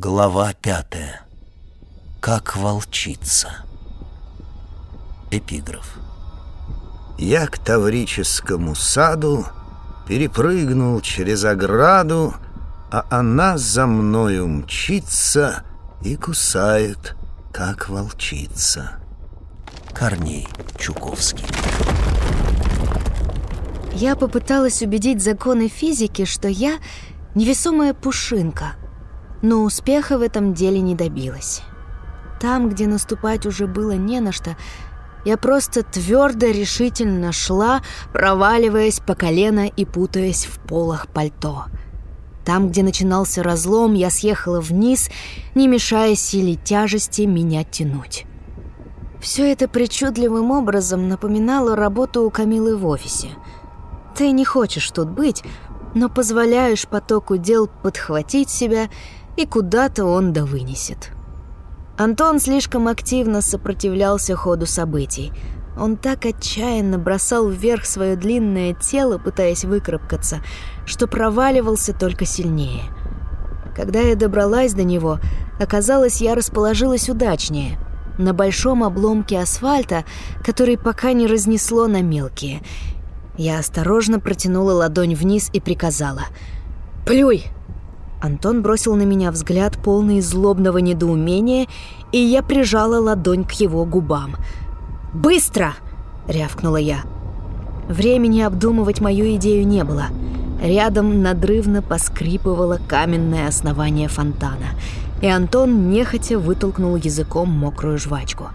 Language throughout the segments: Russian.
Глава пятая. Как волчица. Эпиграф. Я к Таврическому саду перепрыгнул через ограду, а она за мною мчится и кусает, как волчица. Корней Чуковский. Я попыталась убедить законы физики, что я невесомая пушинка, но успеха в этом деле не добилась. Там, где наступать уже было не на что, я просто твердо, решительно шла, проваливаясь по колено и путаясь в полах пальто. Там, где начинался разлом, я съехала вниз, не мешая силе тяжести меня тянуть. Все это причудливым образом напоминало работу у Камилы в офисе. Ты не хочешь тут быть, но позволяешь потоку дел подхватить себя, и куда-то он да вынесет. Антон слишком активно сопротивлялся ходу событий. Он так отчаянно бросал вверх свое длинное тело, пытаясь выкарабкаться, что проваливался только сильнее. Когда я добралась до него, оказалось, я расположилась удачнее, на большом обломке асфальта, который пока не разнесло на мелкие. Я осторожно протянула ладонь вниз и приказала «Плюй!» Антон бросил на меня взгляд, полный злобного недоумения, и я прижала ладонь к его губам. «Быстро!» — рявкнула я. Времени обдумывать мою идею не было. Рядом надрывно поскрипывало каменное основание фонтана, и Антон нехотя вытолкнул языком мокрую жвачку.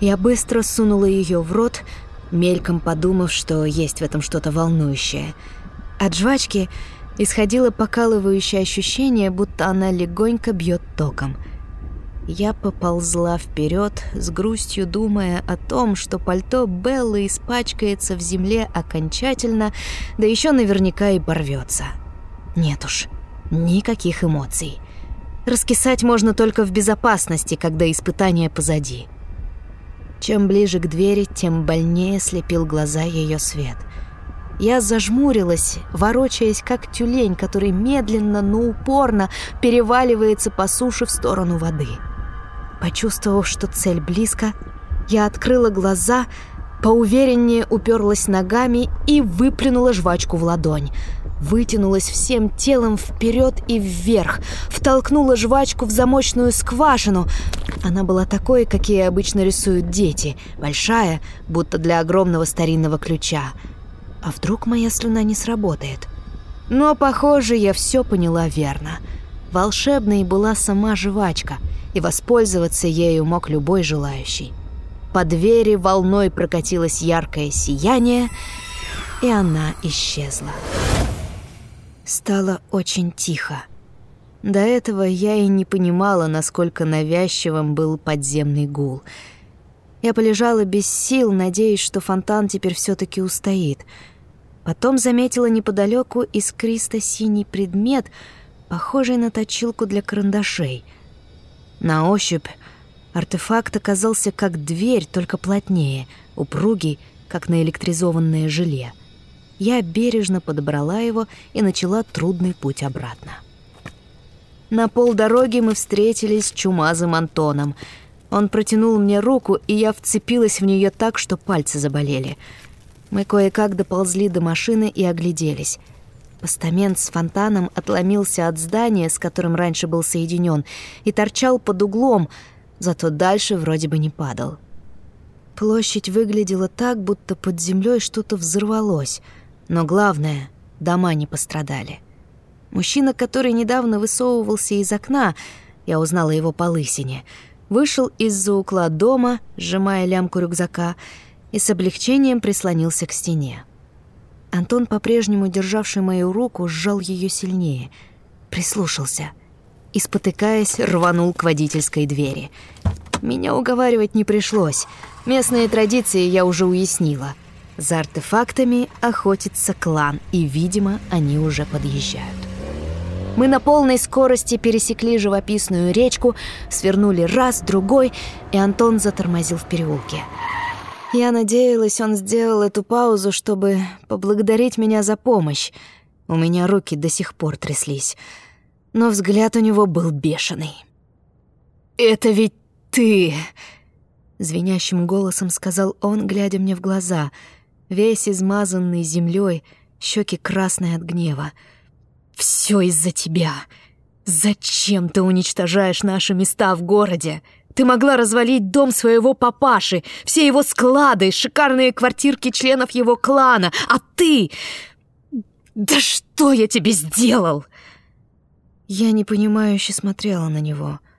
Я быстро сунула ее в рот, мельком подумав, что есть в этом что-то волнующее. От жвачки исходило покалывающее ощущение, будто она легонько бьет током. Я поползла вперед, с грустью думая о том, что пальто Беллы испачкается в земле окончательно, да еще наверняка и порвется. Нет уж, никаких эмоций. Раскисать можно только в безопасности, когда испытание позади. Чем ближе к двери, тем больнее слепил глаза ее свет — я зажмурилась, ворочаясь как тюлень, который медленно, но упорно переваливается по суше в сторону воды. Почувствовав, что цель близко, я открыла глаза, поувереннее уперлась ногами и выплюнула жвачку в ладонь. Вытянулась всем телом вперед и вверх, втолкнула жвачку в замочную скважину. Она была такой, какие обычно рисуют дети, большая, будто для огромного старинного ключа — а вдруг моя слюна не сработает? Но, похоже, я все поняла верно. Волшебной была сама жвачка, и воспользоваться ею мог любой желающий. По двери волной прокатилось яркое сияние, и она исчезла. Стало очень тихо. До этого я и не понимала, насколько навязчивым был подземный гул. Я полежала без сил, надеясь, что фонтан теперь все таки устоит — Потом заметила неподалеку искристо-синий предмет, похожий на точилку для карандашей. На ощупь артефакт оказался как дверь, только плотнее, упругий, как наэлектризованное желе. Я бережно подобрала его и начала трудный путь обратно. На полдороги мы встретились с чумазым Антоном. Он протянул мне руку, и я вцепилась в нее так, что пальцы заболели — мы кое-как доползли до машины и огляделись. Постамент с фонтаном отломился от здания, с которым раньше был соединен, и торчал под углом, зато дальше вроде бы не падал. Площадь выглядела так, будто под землей что-то взорвалось, но главное — дома не пострадали. Мужчина, который недавно высовывался из окна, я узнала его по лысине, вышел из-за угла дома, сжимая лямку рюкзака, и с облегчением прислонился к стене. Антон, по-прежнему державший мою руку, сжал ее сильнее, прислушался и, спотыкаясь, рванул к водительской двери. Меня уговаривать не пришлось. Местные традиции я уже уяснила. За артефактами охотится клан, и, видимо, они уже подъезжают. Мы на полной скорости пересекли живописную речку, свернули раз, другой, и Антон затормозил в переулке. Я надеялась, он сделал эту паузу, чтобы поблагодарить меня за помощь. У меня руки до сих пор тряслись. но взгляд у него был бешеный. «Это ведь ты!» Звенящим голосом сказал он, глядя мне в глаза, весь измазанный землей, щеки красные от гнева. «Все из-за тебя! Зачем ты уничтожаешь наши места в городе? Ты могла развалить дом своего папаши, все его склады, шикарные квартирки членов его клана, а ты... Да что я тебе сделал?» Я непонимающе смотрела на него —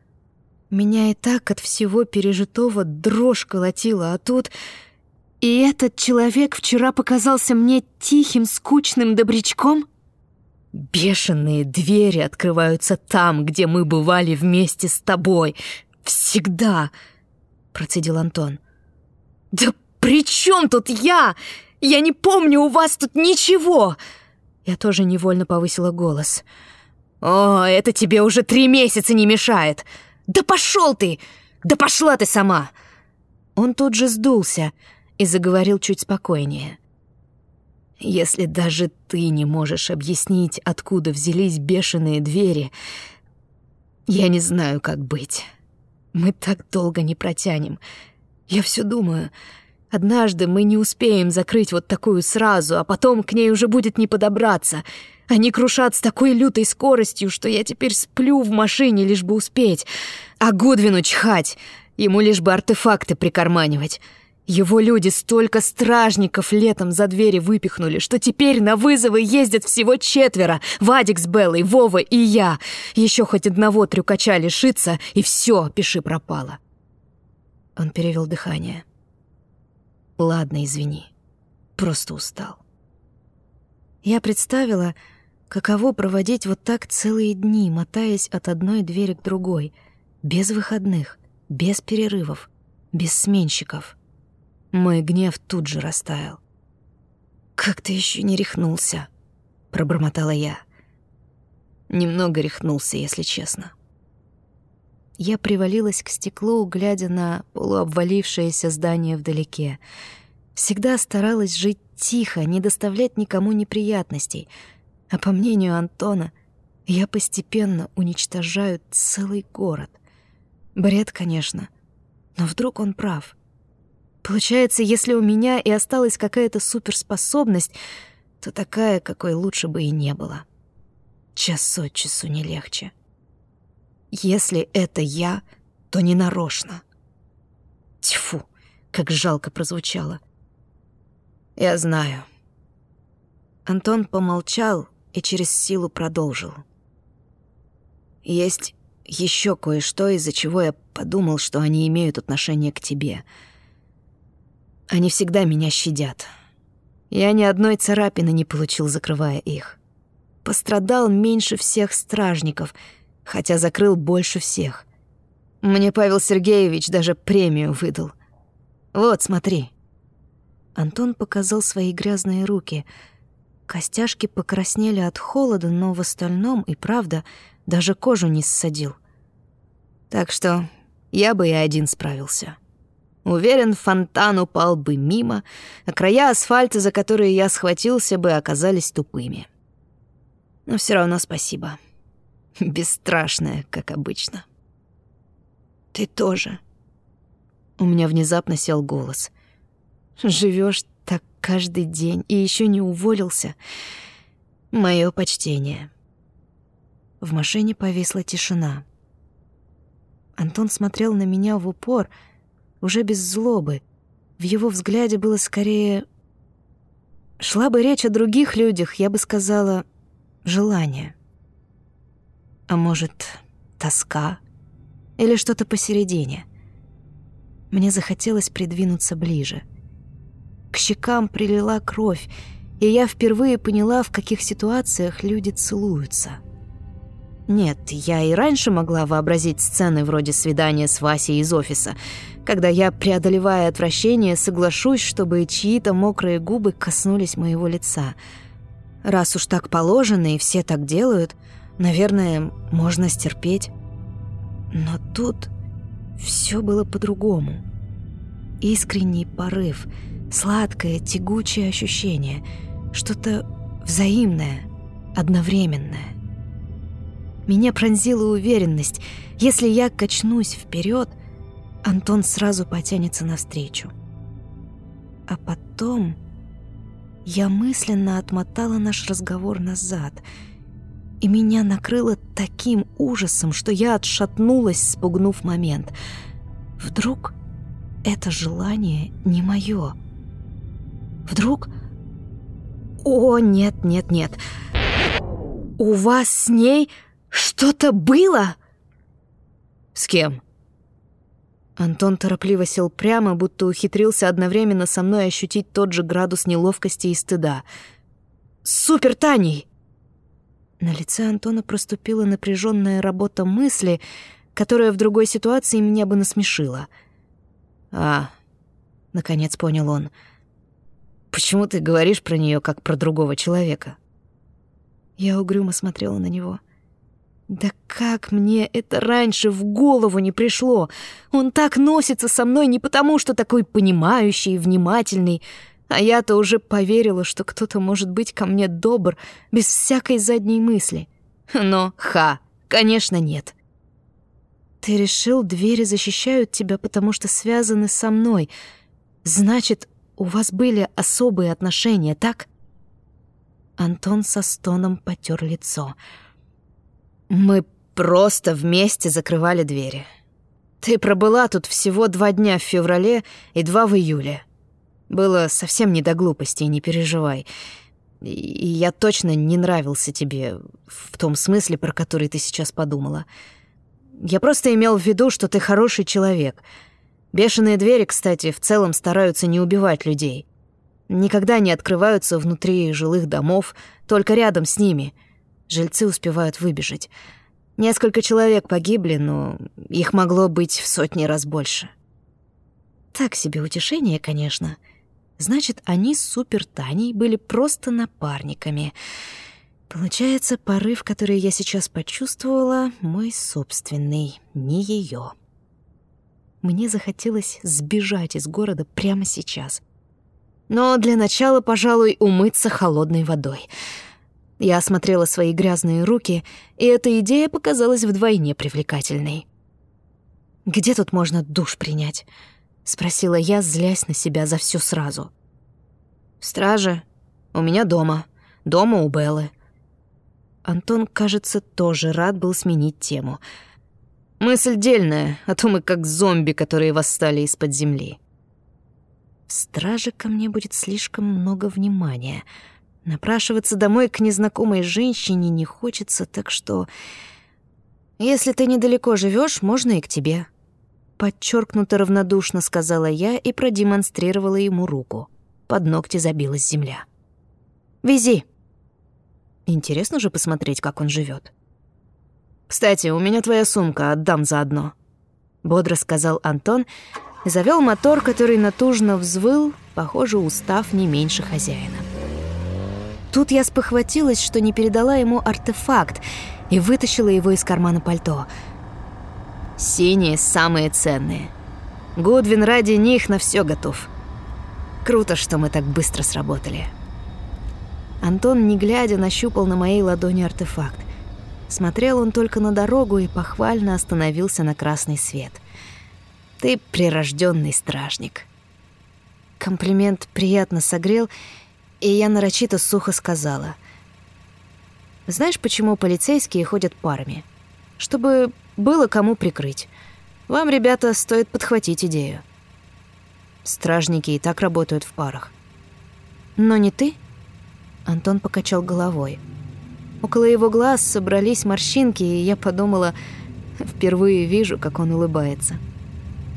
меня и так от всего пережитого дрожь колотила, а тут... И этот человек вчера показался мне тихим, скучным добрячком? Бешеные двери открываются там, где мы бывали вместе с тобой. Всегда, процедил Антон. Да при чем тут я? Я не помню у вас тут ничего. Я тоже невольно повысила голос. О, это тебе уже три месяца не мешает. «Да пошел ты! Да пошла ты сама!» Он тут же сдулся и заговорил чуть спокойнее. «Если даже ты не можешь объяснить, откуда взялись бешеные двери, я не знаю, как быть. Мы так долго не протянем. Я все думаю, однажды мы не успеем закрыть вот такую сразу, а потом к ней уже будет не подобраться. Они крушат с такой лютой скоростью, что я теперь сплю в машине, лишь бы успеть. А Гудвину чхать, ему лишь бы артефакты прикарманивать. Его люди столько стражников летом за двери выпихнули, что теперь на вызовы ездят всего четверо. Вадик с Беллой, Вова и я. Еще хоть одного трюкача лишиться, и все, пиши пропало. Он перевел дыхание. Ладно, извини. Просто устал. Я представила, Каково проводить вот так целые дни, мотаясь от одной двери к другой, без выходных, без перерывов, без сменщиков. Мой гнев тут же растаял. «Как ты еще не рехнулся?» — пробормотала я. Немного рехнулся, если честно. Я привалилась к стеклу, глядя на полуобвалившееся здание вдалеке. Всегда старалась жить тихо, не доставлять никому неприятностей — а по мнению Антона, я постепенно уничтожаю целый город. Бред, конечно, но вдруг он прав. Получается, если у меня и осталась какая-то суперспособность, то такая, какой лучше бы и не было. Час от часу не легче. Если это я, то не нарочно. Тьфу, как жалко прозвучало. Я знаю. Антон помолчал, и через силу продолжил. «Есть еще кое-что, из-за чего я подумал, что они имеют отношение к тебе. Они всегда меня щадят. Я ни одной царапины не получил, закрывая их. Пострадал меньше всех стражников, хотя закрыл больше всех. Мне Павел Сергеевич даже премию выдал. Вот, смотри». Антон показал свои грязные руки — Костяшки покраснели от холода, но в остальном и правда даже кожу не ссадил. Так что я бы и один справился. Уверен, фонтан упал бы мимо, а края асфальта, за которые я схватился бы, оказались тупыми. Но все равно спасибо. Бесстрашная, как обычно. Ты тоже. У меня внезапно сел голос. Живешь так каждый день и еще не уволился. Мое почтение. В машине повисла тишина. Антон смотрел на меня в упор, уже без злобы. В его взгляде было скорее... Шла бы речь о других людях, я бы сказала, желание. А может, тоска или что-то посередине. Мне захотелось придвинуться ближе — к щекам прилила кровь, и я впервые поняла, в каких ситуациях люди целуются. Нет, я и раньше могла вообразить сцены вроде свидания с Васей из офиса, когда я, преодолевая отвращение, соглашусь, чтобы чьи-то мокрые губы коснулись моего лица. Раз уж так положено и все так делают, наверное, можно стерпеть. Но тут все было по-другому. Искренний порыв — Сладкое, тягучее ощущение. Что-то взаимное, одновременное. Меня пронзила уверенность. Если я качнусь вперед, Антон сразу потянется навстречу. А потом я мысленно отмотала наш разговор назад, и меня накрыло таким ужасом, что я отшатнулась, спугнув момент. Вдруг это желание не мое. Вдруг... О, нет, нет, нет. У вас с ней что-то было? С кем? Антон торопливо сел прямо, будто ухитрился одновременно со мной ощутить тот же градус неловкости и стыда. «Супер Таней!» На лице Антона проступила напряженная работа мысли, которая в другой ситуации меня бы насмешила. «А, — наконец понял он, — почему ты говоришь про нее как про другого человека?» Я угрюмо смотрела на него — да как мне это раньше в голову не пришло? Он так носится со мной не потому, что такой понимающий и внимательный, а я-то уже поверила, что кто-то может быть ко мне добр без всякой задней мысли. Но, ха, конечно, нет. Ты решил, двери защищают тебя, потому что связаны со мной. Значит, у вас были особые отношения, так? Антон со стоном потер лицо — мы просто вместе закрывали двери. Ты пробыла тут всего два дня в феврале и два в июле. Было совсем не до глупости, не переживай. И я точно не нравился тебе в том смысле, про который ты сейчас подумала. Я просто имел в виду, что ты хороший человек. Бешеные двери, кстати, в целом стараются не убивать людей. Никогда не открываются внутри жилых домов, только рядом с ними — Жильцы успевают выбежать. Несколько человек погибли, но их могло быть в сотни раз больше. Так себе утешение, конечно. Значит, они с Супер Таней были просто напарниками. Получается, порыв, который я сейчас почувствовала, мой собственный, не ее. Мне захотелось сбежать из города прямо сейчас. Но для начала, пожалуй, умыться холодной водой — я осмотрела свои грязные руки, и эта идея показалась вдвойне привлекательной. «Где тут можно душ принять?» — спросила я, злясь на себя за все сразу. «В страже. У меня дома. Дома у Беллы». Антон, кажется, тоже рад был сменить тему. «Мысль дельная, а то мы как зомби, которые восстали из-под земли». В страже ко мне будет слишком много внимания — Напрашиваться домой к незнакомой женщине не хочется, так что... Если ты недалеко живешь, можно и к тебе. Подчеркнуто равнодушно сказала я и продемонстрировала ему руку. Под ногти забилась земля. «Вези». Интересно же посмотреть, как он живет. «Кстати, у меня твоя сумка, отдам заодно», — бодро сказал Антон завёл мотор, который натужно взвыл, похоже, устав не меньше хозяина. Тут я спохватилась, что не передала ему артефакт и вытащила его из кармана пальто. Синие самые ценные. Гудвин ради них на все готов. Круто, что мы так быстро сработали. Антон, не глядя, нащупал на моей ладони артефакт. Смотрел он только на дорогу и похвально остановился на красный свет. «Ты прирожденный стражник». Комплимент приятно согрел, и я нарочито сухо сказала. «Знаешь, почему полицейские ходят парами? Чтобы было кому прикрыть. Вам, ребята, стоит подхватить идею. Стражники и так работают в парах. Но не ты?» Антон покачал головой. Около его глаз собрались морщинки, и я подумала, впервые вижу, как он улыбается.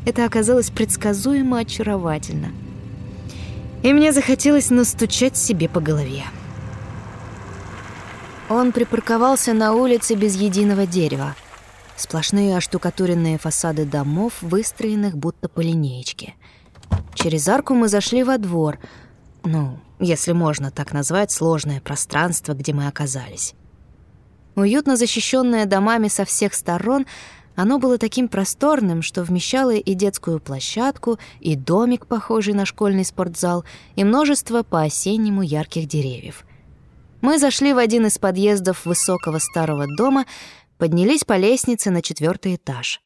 Это оказалось предсказуемо очаровательно — и мне захотелось настучать себе по голове. Он припарковался на улице без единого дерева. Сплошные оштукатуренные фасады домов, выстроенных будто по линеечке. Через арку мы зашли во двор, ну, если можно так назвать сложное пространство, где мы оказались. Уютно защищенное домами со всех сторон — оно было таким просторным, что вмещало и детскую площадку, и домик, похожий на школьный спортзал, и множество по-осеннему ярких деревьев. Мы зашли в один из подъездов высокого старого дома, поднялись по лестнице на четвертый этаж.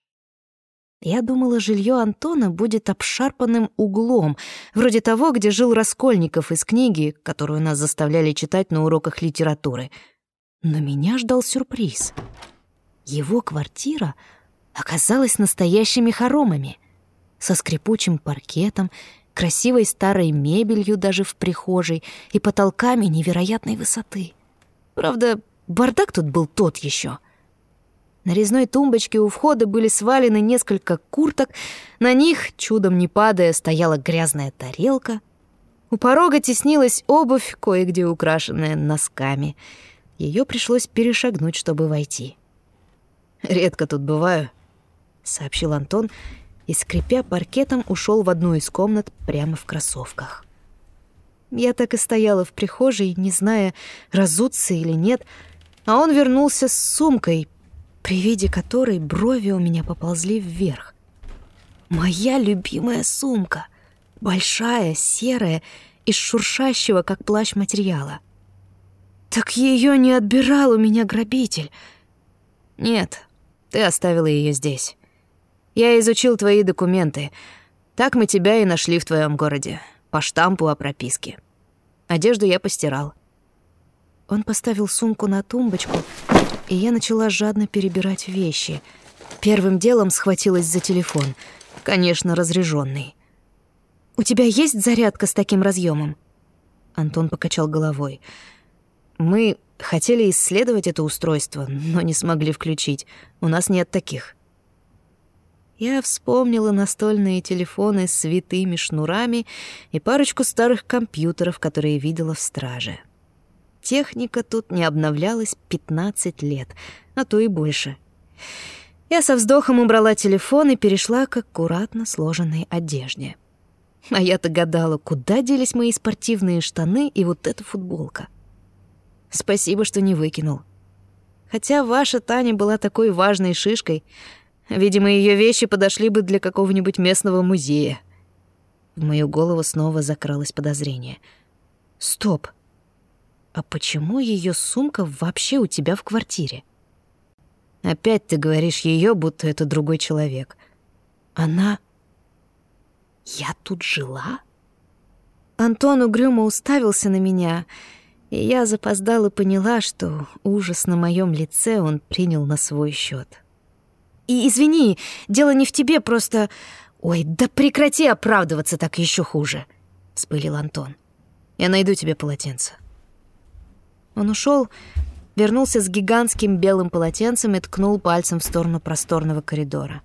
Я думала, жилье Антона будет обшарпанным углом, вроде того, где жил Раскольников из книги, которую нас заставляли читать на уроках литературы. Но меня ждал сюрприз. Его квартира оказалась настоящими хоромами, со скрипучим паркетом, красивой старой мебелью даже в прихожей и потолками невероятной высоты. Правда, бардак тут был тот еще — на резной тумбочке у входа были свалены несколько курток, на них, чудом не падая, стояла грязная тарелка. У порога теснилась обувь, кое-где украшенная носками. Ее пришлось перешагнуть, чтобы войти. «Редко тут бываю», — сообщил Антон, и, скрипя паркетом, ушел в одну из комнат прямо в кроссовках. Я так и стояла в прихожей, не зная, разуться или нет, а он вернулся с сумкой, при виде которой брови у меня поползли вверх. Моя любимая сумка, большая, серая, из шуршащего, как плащ материала. Так ее не отбирал у меня грабитель. Нет, ты оставила ее здесь. Я изучил твои документы. Так мы тебя и нашли в твоем городе, по штампу о прописке. Одежду я постирал. Он поставил сумку на тумбочку, и я начала жадно перебирать вещи. Первым делом схватилась за телефон, конечно, разряженный. «У тебя есть зарядка с таким разъемом? Антон покачал головой. «Мы хотели исследовать это устройство, но не смогли включить. У нас нет таких». Я вспомнила настольные телефоны с витыми шнурами и парочку старых компьютеров, которые видела в страже. Техника тут не обновлялась 15 лет, а то и больше. Я со вздохом убрала телефон и перешла к аккуратно сложенной одежде. А я-то гадала, куда делись мои спортивные штаны и вот эта футболка. Спасибо, что не выкинул. Хотя ваша Таня была такой важной шишкой, видимо, ее вещи подошли бы для какого-нибудь местного музея. В мою голову снова закралось подозрение. Стоп. А почему ее сумка вообще у тебя в квартире? Опять ты говоришь ее, будто это другой человек. Она... Я тут жила? Антон угрюмо уставился на меня, и я запоздала поняла, что ужас на моем лице он принял на свой счет. И извини, дело не в тебе, просто... Ой, да прекрати оправдываться так еще хуже, вспылил Антон. Я найду тебе полотенце. Он ушел, вернулся с гигантским белым полотенцем и ткнул пальцем в сторону просторного коридора.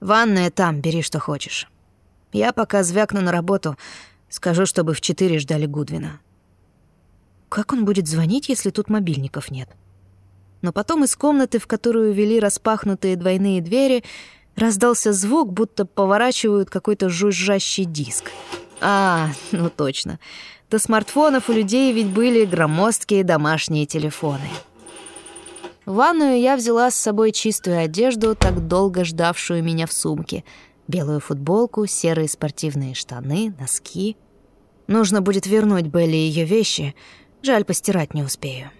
«Ванная там, бери, что хочешь. Я пока звякну на работу, скажу, чтобы в четыре ждали Гудвина». Как он будет звонить, если тут мобильников нет? Но потом из комнаты, в которую вели распахнутые двойные двери, раздался звук, будто поворачивают какой-то жужжащий диск. А, ну точно. До смартфонов у людей ведь были громоздкие домашние телефоны. В ванную я взяла с собой чистую одежду, так долго ждавшую меня в сумке. Белую футболку, серые спортивные штаны, носки. Нужно будет вернуть Белли ее вещи. Жаль, постирать не успею.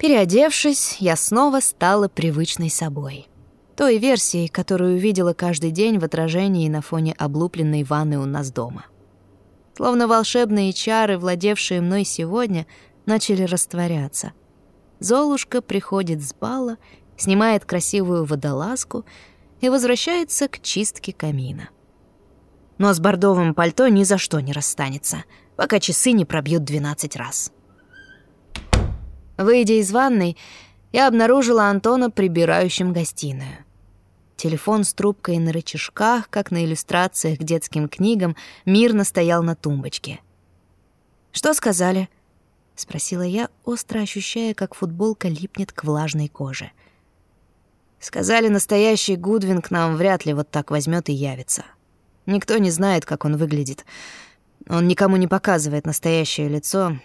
Переодевшись, я снова стала привычной собой. Той версией, которую видела каждый день в отражении на фоне облупленной ванны у нас дома. Словно волшебные чары, владевшие мной сегодня, начали растворяться. Золушка приходит с бала, снимает красивую водолазку и возвращается к чистке камина. Но с бордовым пальто ни за что не расстанется, пока часы не пробьют 12 раз. Выйдя из ванной, я обнаружила Антона прибирающим гостиную. Телефон с трубкой на рычажках, как на иллюстрациях к детским книгам, мирно стоял на тумбочке. «Что сказали?» — спросила я, остро ощущая, как футболка липнет к влажной коже. «Сказали, настоящий Гудвин к нам вряд ли вот так возьмет и явится. Никто не знает, как он выглядит. Он никому не показывает настоящее лицо,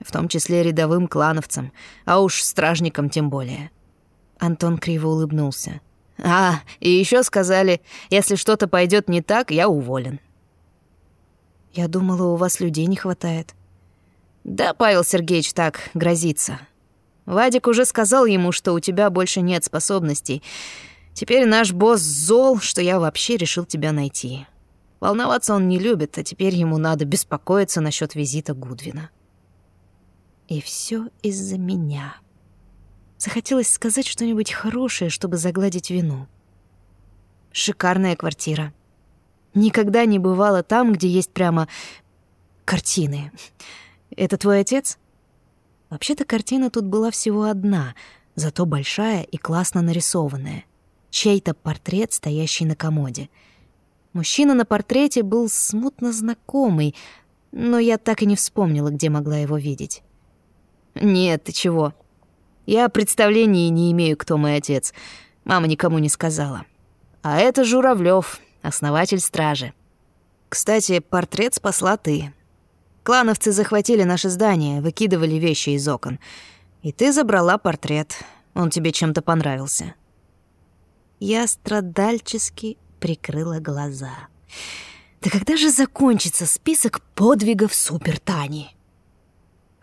в том числе рядовым клановцам, а уж стражникам тем более». Антон криво улыбнулся. А, и еще сказали, если что-то пойдет не так, я уволен. Я думала, у вас людей не хватает. Да, Павел Сергеевич так грозится. Вадик уже сказал ему, что у тебя больше нет способностей. Теперь наш босс зол, что я вообще решил тебя найти. Волноваться он не любит, а теперь ему надо беспокоиться насчет визита Гудвина. И все из-за меня. Захотелось сказать что-нибудь хорошее, чтобы загладить вину. Шикарная квартира. Никогда не бывало там, где есть прямо картины. Это твой отец? Вообще-то картина тут была всего одна, зато большая и классно нарисованная. Чей-то портрет, стоящий на комоде. Мужчина на портрете был смутно знакомый, но я так и не вспомнила, где могла его видеть. «Нет, ты чего? Я представления не имею, кто мой отец. Мама никому не сказала. А это Журавлёв, основатель стражи. Кстати, портрет спасла ты. Клановцы захватили наше здание, выкидывали вещи из окон. И ты забрала портрет. Он тебе чем-то понравился. Я страдальчески прикрыла глаза. Да когда же закончится список подвигов Супер Тани?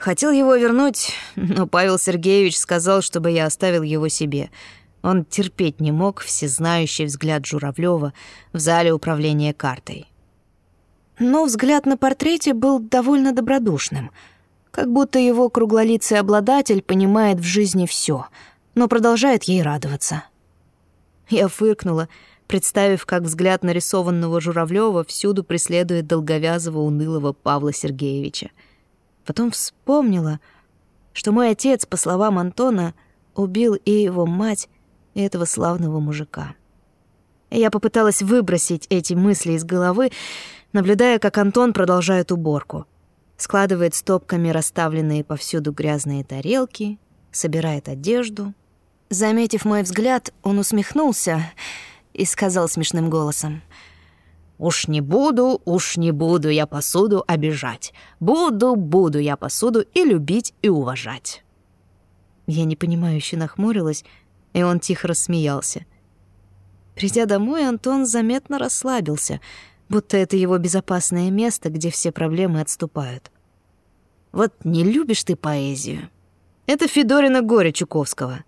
Хотел его вернуть, но Павел Сергеевич сказал, чтобы я оставил его себе. Он терпеть не мог всезнающий взгляд Журавлева в зале управления картой. Но взгляд на портрете был довольно добродушным, как будто его круглолицый обладатель понимает в жизни все, но продолжает ей радоваться. Я фыркнула, представив, как взгляд нарисованного Журавлева всюду преследует долговязого унылого Павла Сергеевича — Потом вспомнила, что мой отец, по словам Антона, убил и его мать, и этого славного мужика. Я попыталась выбросить эти мысли из головы, наблюдая, как Антон продолжает уборку. Складывает стопками расставленные повсюду грязные тарелки, собирает одежду. Заметив мой взгляд, он усмехнулся и сказал смешным голосом — Уж не буду, уж не буду я посуду обижать. Буду, буду я посуду и любить, и уважать. Я непонимающе нахмурилась, и он тихо рассмеялся. Придя домой, Антон заметно расслабился, будто это его безопасное место, где все проблемы отступают. Вот не любишь ты поэзию. Это Федорина горе Чуковского.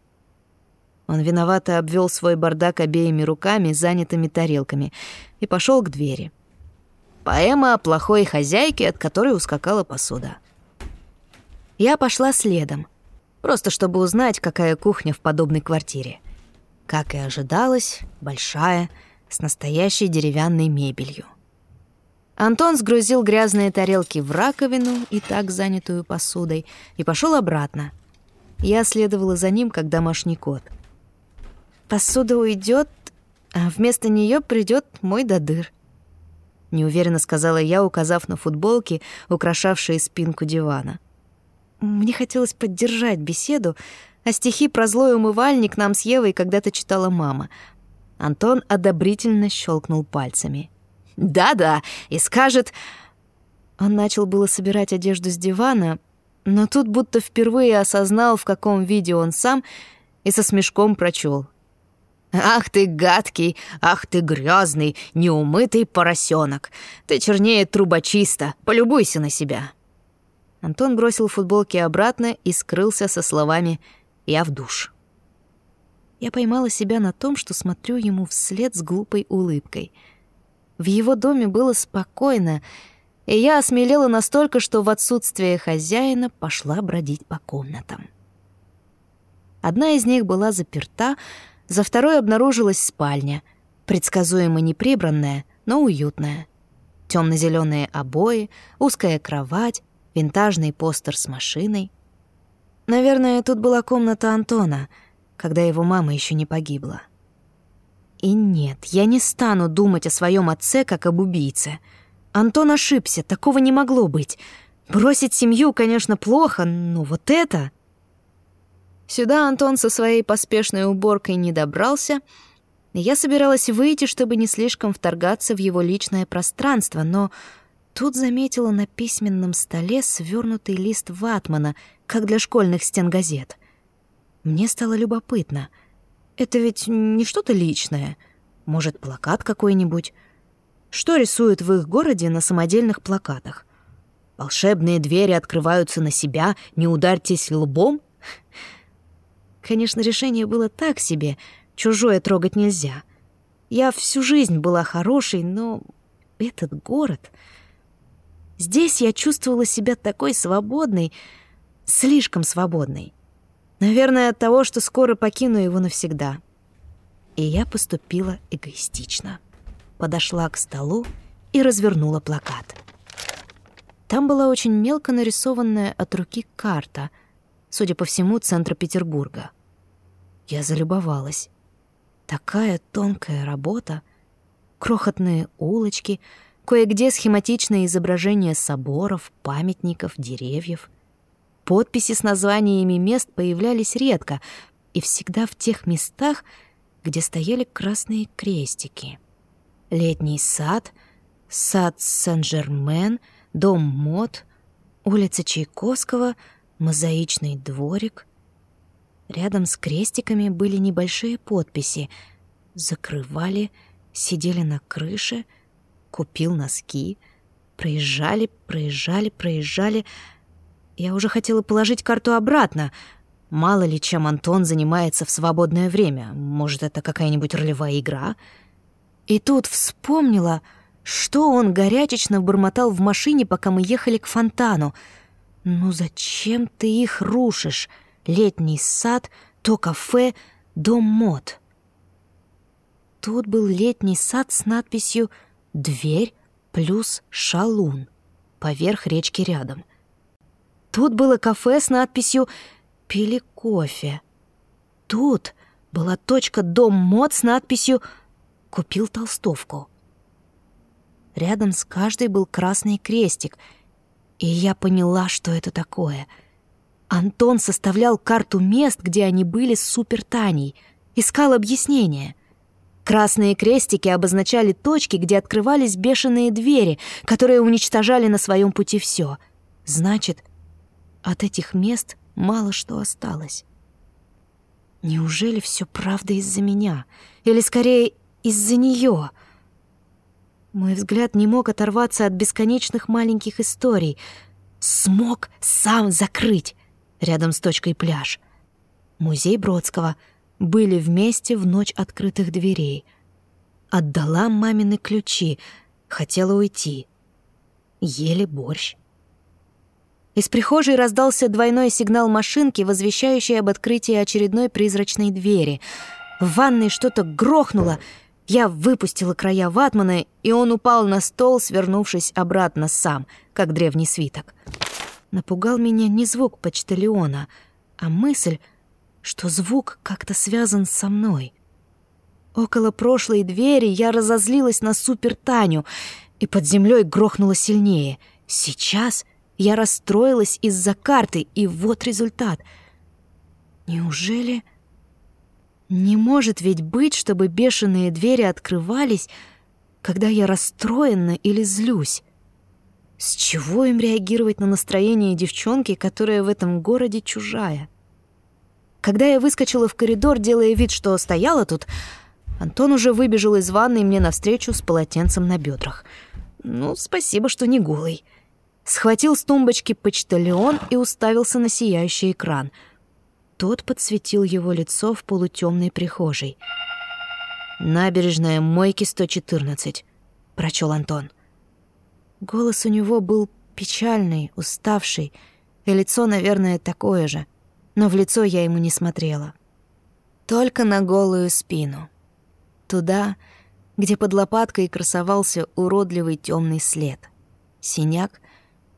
Он виновато обвел свой бардак обеими руками, занятыми тарелками, и пошел к двери. Поэма о плохой хозяйке, от которой ускакала посуда. Я пошла следом, просто чтобы узнать, какая кухня в подобной квартире. Как и ожидалось, большая, с настоящей деревянной мебелью. Антон сгрузил грязные тарелки в раковину, и так занятую посудой, и пошел обратно. Я следовала за ним, как домашний кот — Посуда уйдет, а вместо нее придет мой додыр. Неуверенно сказала я, указав на футболки, украшавшие спинку дивана. Мне хотелось поддержать беседу, а стихи про злой умывальник нам с Евой когда-то читала мама. Антон одобрительно щелкнул пальцами. «Да-да, и скажет...» Он начал было собирать одежду с дивана, но тут будто впервые осознал, в каком виде он сам, и со смешком прочел. «Ах ты гадкий, ах ты грязный, неумытый поросенок! Ты чернее трубочиста, полюбуйся на себя!» Антон бросил футболки обратно и скрылся со словами «Я в душ». Я поймала себя на том, что смотрю ему вслед с глупой улыбкой. В его доме было спокойно, и я осмелела настолько, что в отсутствие хозяина пошла бродить по комнатам. Одна из них была заперта, за второй обнаружилась спальня, предсказуемо неприбранная, но уютная. Темно-зеленые обои, узкая кровать, винтажный постер с машиной. Наверное, тут была комната Антона, когда его мама еще не погибла. И нет, я не стану думать о своем отце как об убийце. Антон ошибся, такого не могло быть. Бросить семью, конечно, плохо, но вот это... Сюда Антон со своей поспешной уборкой не добрался, я собиралась выйти, чтобы не слишком вторгаться в его личное пространство, но тут заметила на письменном столе свернутый лист ватмана, как для школьных стен газет. Мне стало любопытно. Это ведь не что-то личное. Может, плакат какой-нибудь? Что рисуют в их городе на самодельных плакатах? Волшебные двери открываются на себя, не ударьтесь лбом? Конечно, решение было так себе, чужое трогать нельзя. Я всю жизнь была хорошей, но этот город... Здесь я чувствовала себя такой свободной, слишком свободной. Наверное, от того, что скоро покину его навсегда. И я поступила эгоистично. Подошла к столу и развернула плакат. Там была очень мелко нарисованная от руки карта, судя по всему, центра Петербурга. Я залюбовалась. Такая тонкая работа, крохотные улочки, кое-где схематичные изображения соборов, памятников, деревьев. Подписи с названиями мест появлялись редко и всегда в тех местах, где стояли красные крестики. Летний сад, сад Сен-Жермен, дом Мод, улица Чайковского, мозаичный дворик. Рядом с крестиками были небольшие подписи. Закрывали, сидели на крыше, купил носки, проезжали, проезжали, проезжали — я уже хотела положить карту обратно. Мало ли, чем Антон занимается в свободное время. Может, это какая-нибудь ролевая игра? И тут вспомнила, что он горячечно бормотал в машине, пока мы ехали к фонтану. «Ну зачем ты их рушишь? Летний сад, то кафе, дом мод». Тут был летний сад с надписью «Дверь плюс шалун» поверх речки рядом — Тут было кафе с надписью «Пили кофе». Тут была точка «Дом мод» с надписью «Купил толстовку». Рядом с каждой был красный крестик, и я поняла, что это такое. Антон составлял карту мест, где они были с супертаней, искал объяснение — Красные крестики обозначали точки, где открывались бешеные двери, которые уничтожали на своем пути все. Значит, от этих мест мало что осталось. Неужели все правда из-за меня? Или скорее из-за нее? Мой взгляд не мог оторваться от бесконечных маленьких историй. Смог сам закрыть рядом с точкой пляж. Музей Бродского. Были вместе в ночь открытых дверей. Отдала мамины ключи. Хотела уйти. Ели борщ. Из прихожей раздался двойной сигнал машинки, возвещающий об открытии очередной призрачной двери. В ванной что-то грохнуло. Я выпустила края ватмана, и он упал на стол, свернувшись обратно сам, как древний свиток. Напугал меня не звук почтальона, а мысль, что звук как-то связан со мной. Около прошлой двери я разозлилась на Супер Таню, и под землей грохнула сильнее. Сейчас — я расстроилась из-за карты, и вот результат. Неужели... Не может ведь быть, чтобы бешеные двери открывались, когда я расстроена или злюсь. С чего им реагировать на настроение девчонки, которая в этом городе чужая? Когда я выскочила в коридор, делая вид, что стояла тут, Антон уже выбежал из ванной мне навстречу с полотенцем на бедрах. Ну, спасибо, что не голый схватил с тумбочки почтальон и уставился на сияющий экран. Тот подсветил его лицо в полутемной прихожей. «Набережная Мойки 114», — прочел Антон. Голос у него был печальный, уставший, и лицо, наверное, такое же, но в лицо я ему не смотрела. Только на голую спину. Туда, где под лопаткой красовался уродливый темный след. Синяк,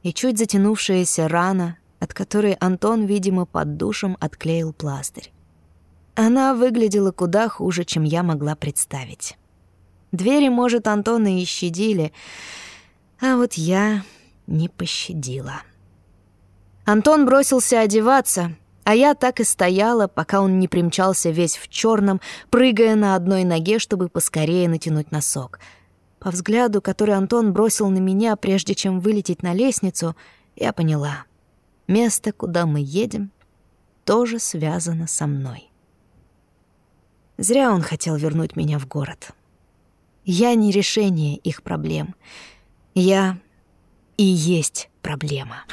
и чуть затянувшаяся рана, от которой Антон, видимо, под душем отклеил пластырь. Она выглядела куда хуже, чем я могла представить. Двери, может, Антона и щадили, а вот я не пощадила. Антон бросился одеваться, а я так и стояла, пока он не примчался весь в черном, прыгая на одной ноге, чтобы поскорее натянуть носок — по взгляду, который Антон бросил на меня, прежде чем вылететь на лестницу, я поняла. Место, куда мы едем, тоже связано со мной. Зря он хотел вернуть меня в город. Я не решение их проблем. Я и есть проблема.